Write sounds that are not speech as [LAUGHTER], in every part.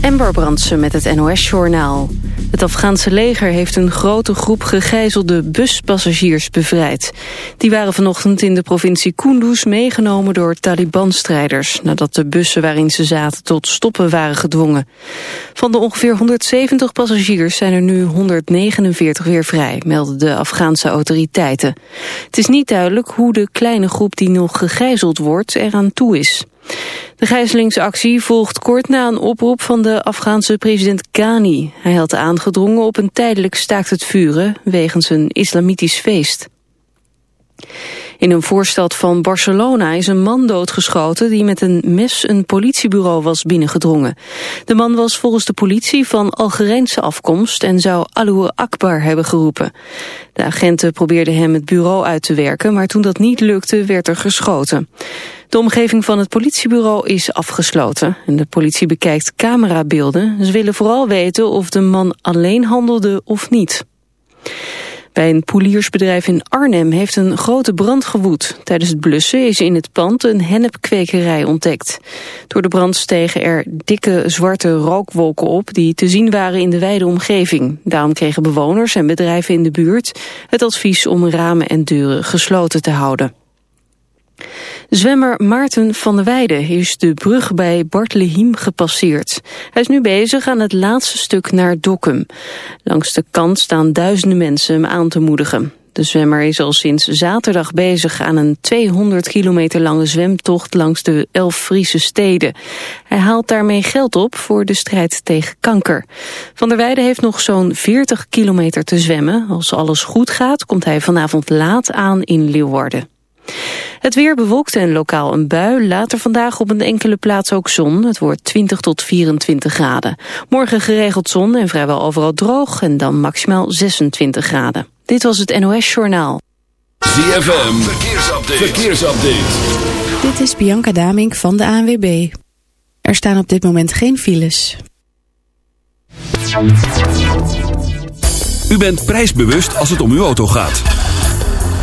Ember Brandsen met het NOS-journaal. Het Afghaanse leger heeft een grote groep gegijzelde buspassagiers bevrijd. Die waren vanochtend in de provincie Kunduz meegenomen door Taliban-strijders... nadat de bussen waarin ze zaten tot stoppen waren gedwongen. Van de ongeveer 170 passagiers zijn er nu 149 weer vrij... melden de Afghaanse autoriteiten. Het is niet duidelijk hoe de kleine groep die nog gegijzeld wordt eraan toe is. De gijzelingsactie volgt kort na een oproep van de Afghaanse president Ghani. Hij had aangedrongen op een tijdelijk staakt het vuren wegens een islamitisch feest. In een voorstad van Barcelona is een man doodgeschoten die met een mes een politiebureau was binnengedrongen. De man was volgens de politie van Algerijnse afkomst en zou Allahu Akbar hebben geroepen. De agenten probeerden hem het bureau uit te werken, maar toen dat niet lukte werd er geschoten. De omgeving van het politiebureau is afgesloten en de politie bekijkt camerabeelden. Ze willen vooral weten of de man alleen handelde of niet. Bij een poeliersbedrijf in Arnhem heeft een grote brand gewoed. Tijdens het blussen is in het pand een hennepkwekerij ontdekt. Door de brand stegen er dikke zwarte rookwolken op... die te zien waren in de wijde omgeving. Daarom kregen bewoners en bedrijven in de buurt... het advies om ramen en deuren gesloten te houden. Zwemmer Maarten van der Weijden is de brug bij Bartlehiem gepasseerd. Hij is nu bezig aan het laatste stuk naar Dokkum. Langs de kant staan duizenden mensen hem aan te moedigen. De zwemmer is al sinds zaterdag bezig aan een 200 kilometer lange zwemtocht langs de elf Friese steden. Hij haalt daarmee geld op voor de strijd tegen kanker. Van der Weijden heeft nog zo'n 40 kilometer te zwemmen. Als alles goed gaat, komt hij vanavond laat aan in Leeuwarden. Het weer bewolkt en lokaal een bui. Later vandaag op een enkele plaats ook zon. Het wordt 20 tot 24 graden. Morgen geregeld zon en vrijwel overal droog. En dan maximaal 26 graden. Dit was het NOS Journaal. ZFM, verkeersupdate. verkeersupdate. Dit is Bianca Damink van de ANWB. Er staan op dit moment geen files. U bent prijsbewust als het om uw auto gaat.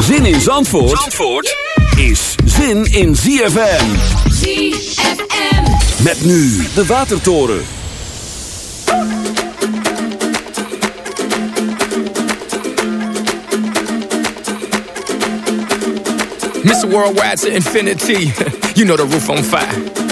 Zin in Zandvoort, Zandvoort is zin in ZFM. ZFM. Met nu de Watertoren. Mr. Worldwide to infinity. [LAUGHS] you know the roof on fire.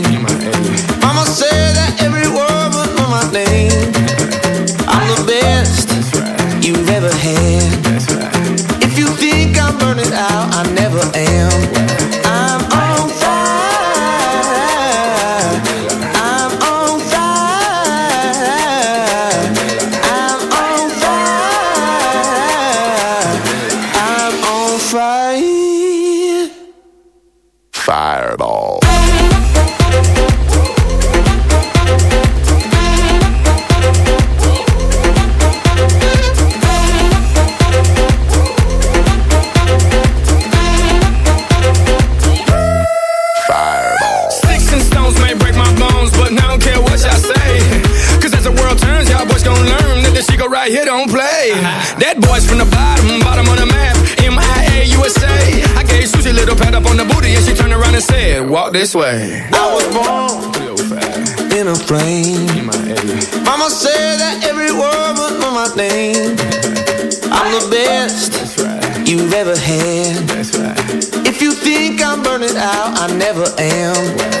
this way. I was born 305 in a plane. In my. Mama said that every word was my name. I'm the best That's right. you've ever had. That's right. If you think I'm burning out, I never am.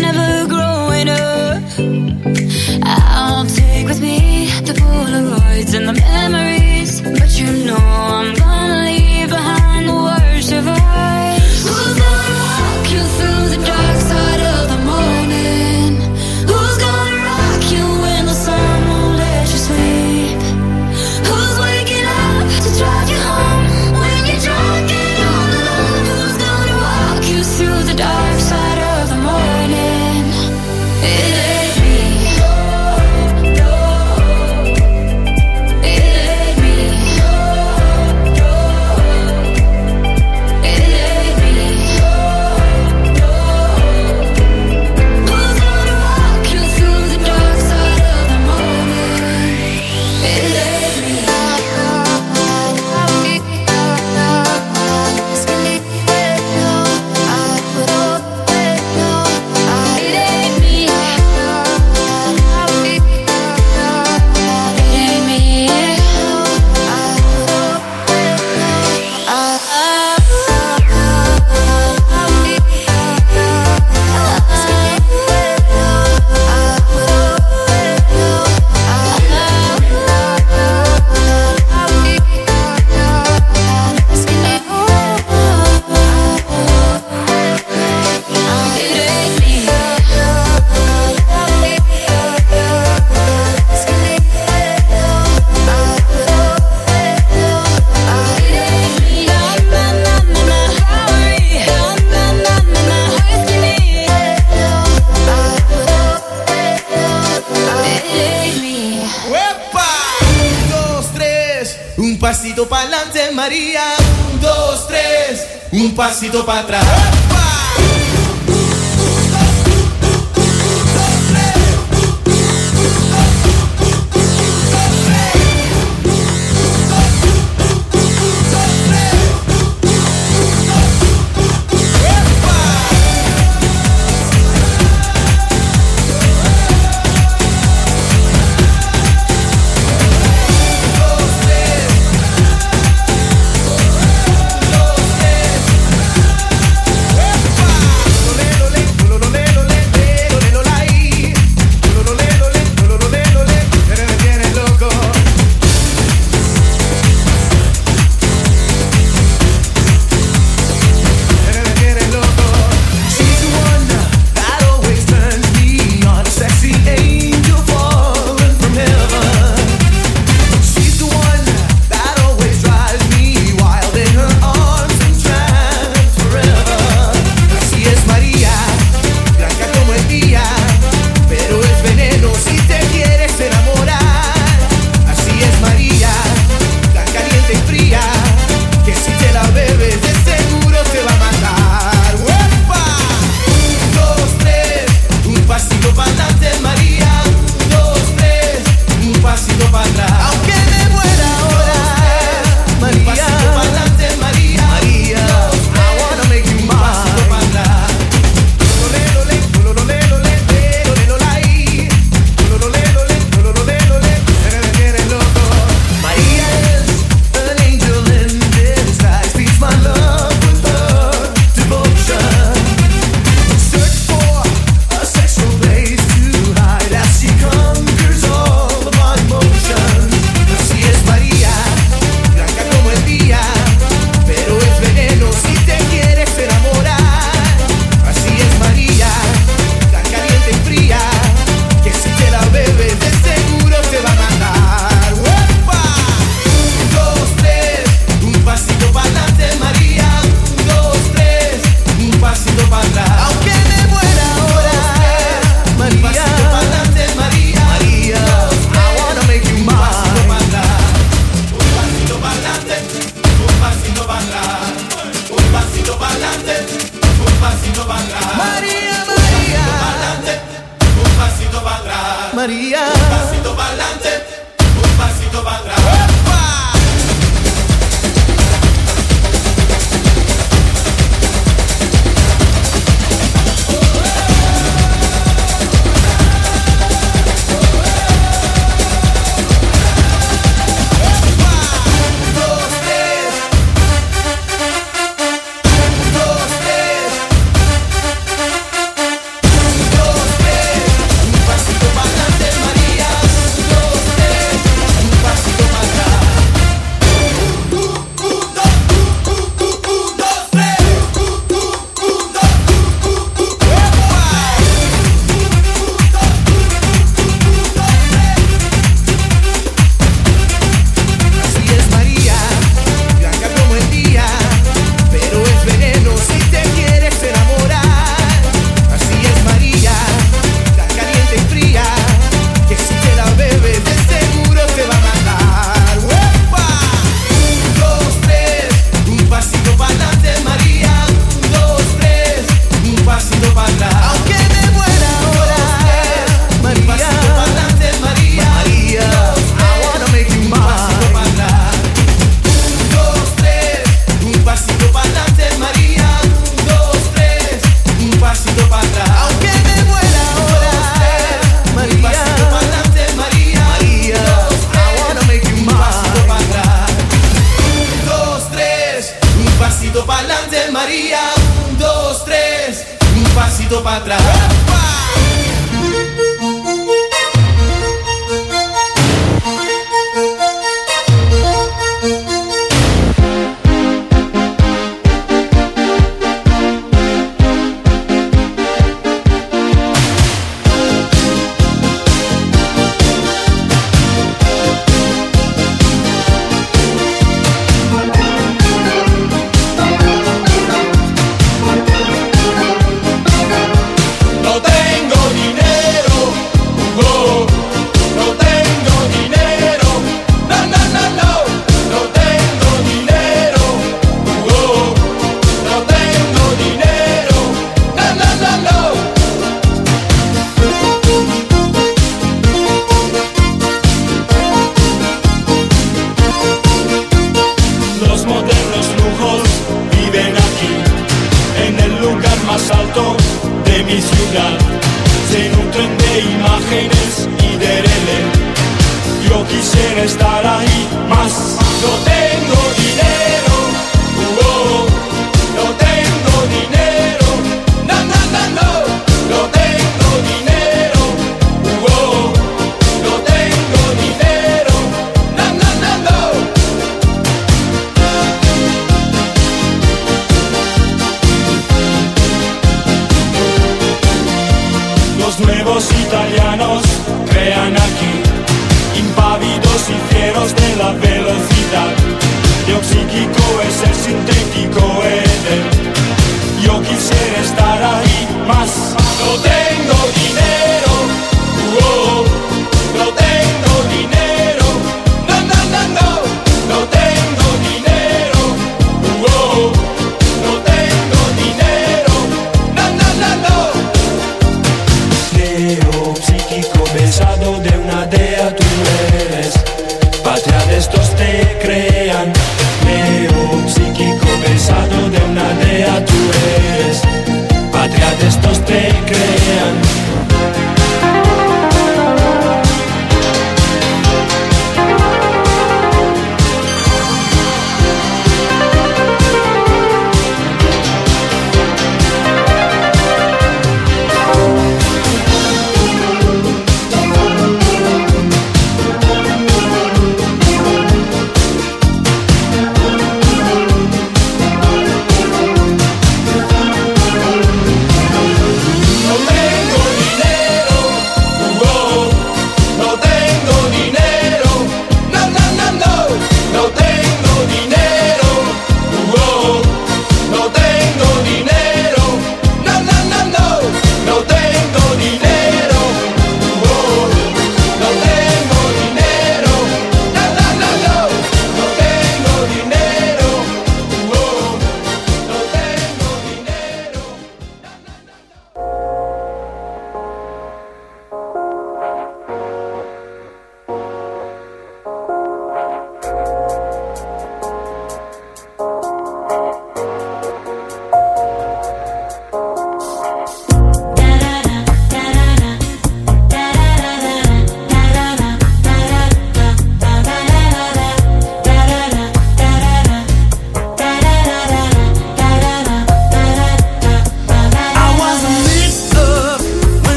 never growing up. I'll take with me the Polaroids and the memories, but you know crean aquí, impávidos y fieros de la velocidad.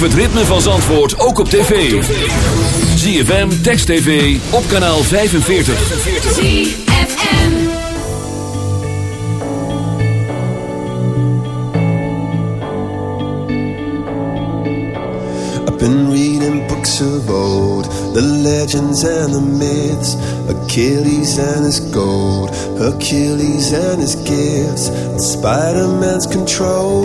Beleef het ritme van Zandvoort ook op tv. ZFM, Text TV, op kanaal 45. ZFM. I've been reading books of old, the legends and the myths, Achilles and his gold, Hercules and his gifts, Spider-Man's control,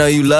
Know you love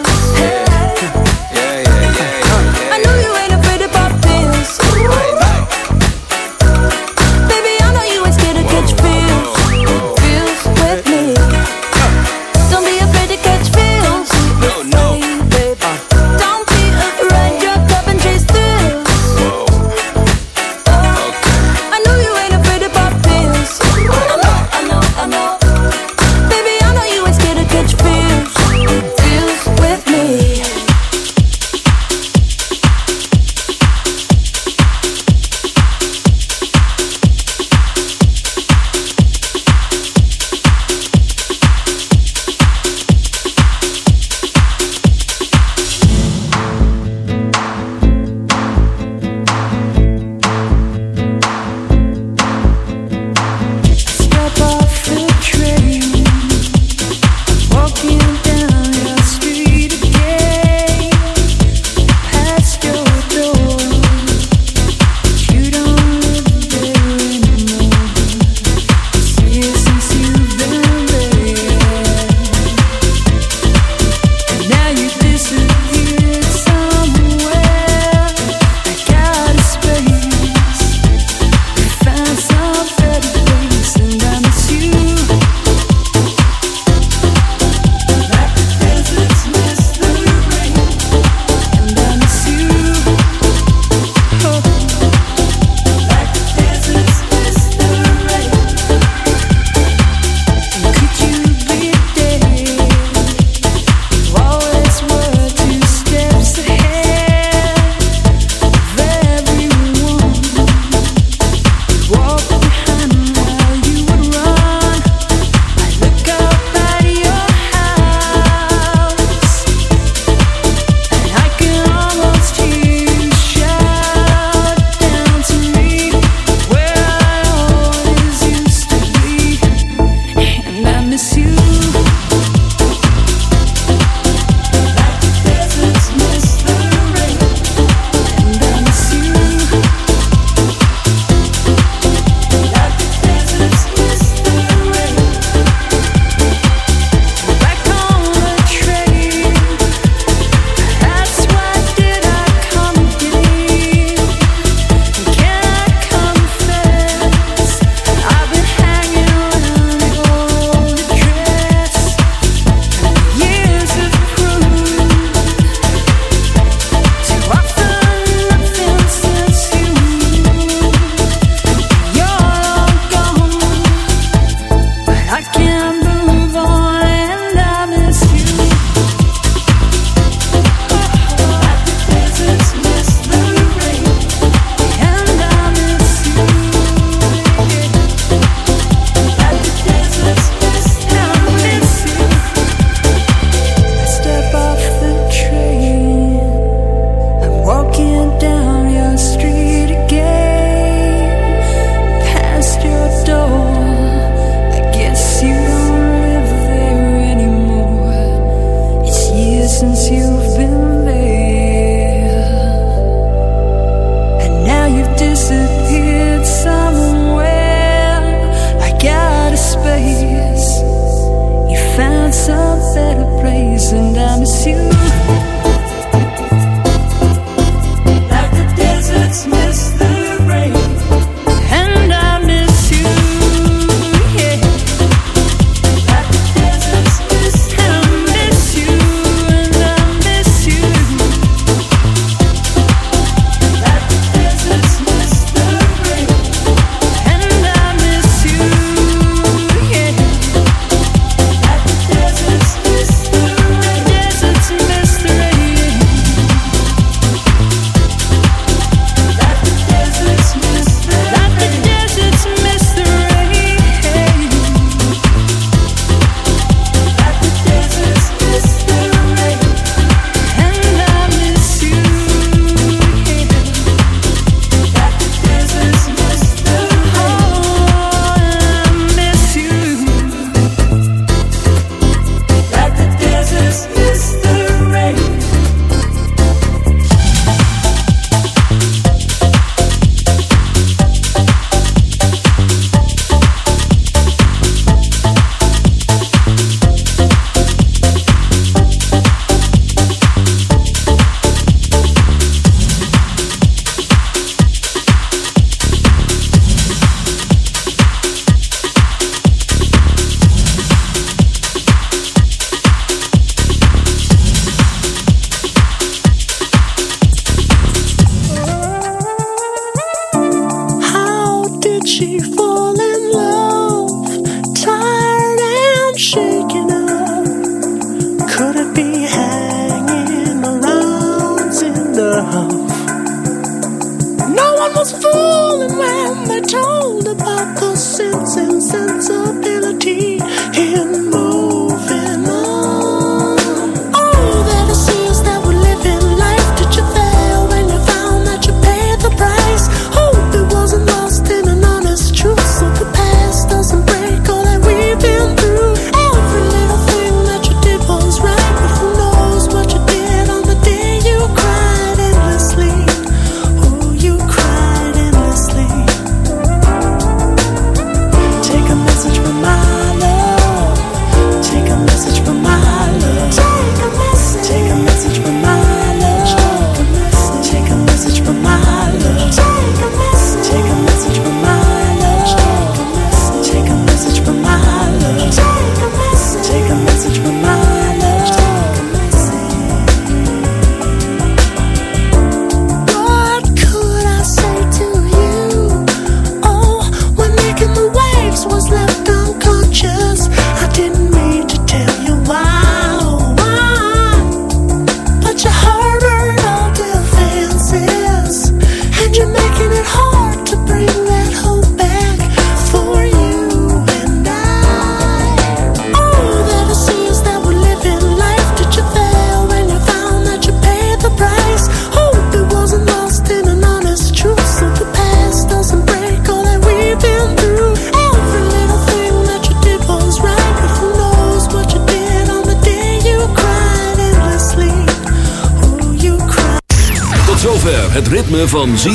in my